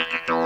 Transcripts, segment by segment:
Be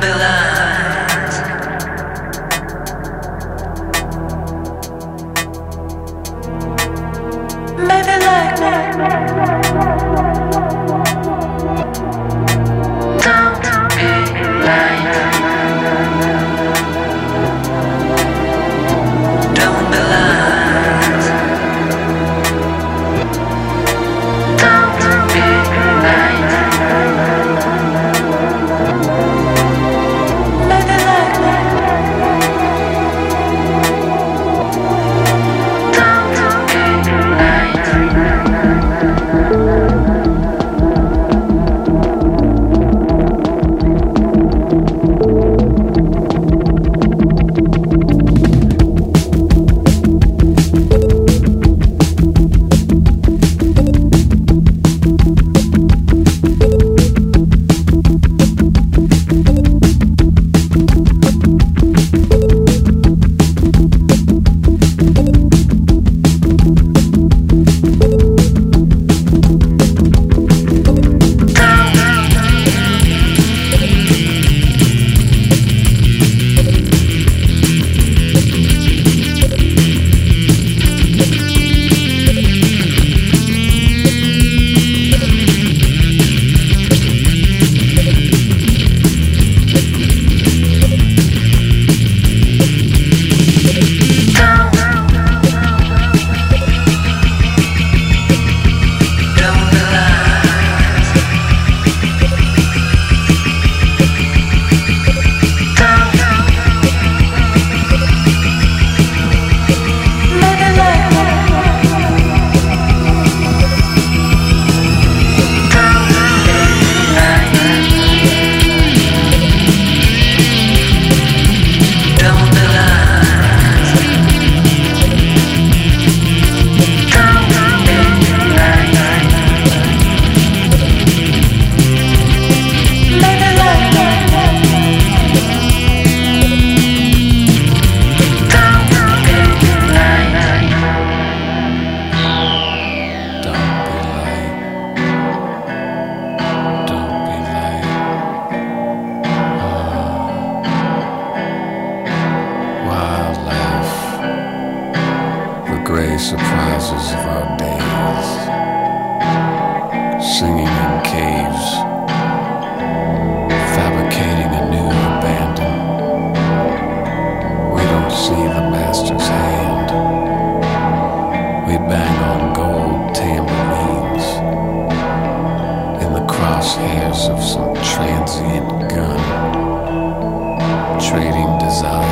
Don't surprises of our days. Singing in caves. Fabricating a new abandon. We don't see the master's hand. We bang on gold tambourines in the crosshairs of some transient gun, trading desires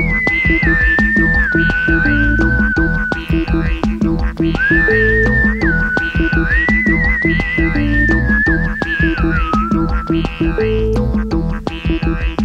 Theory.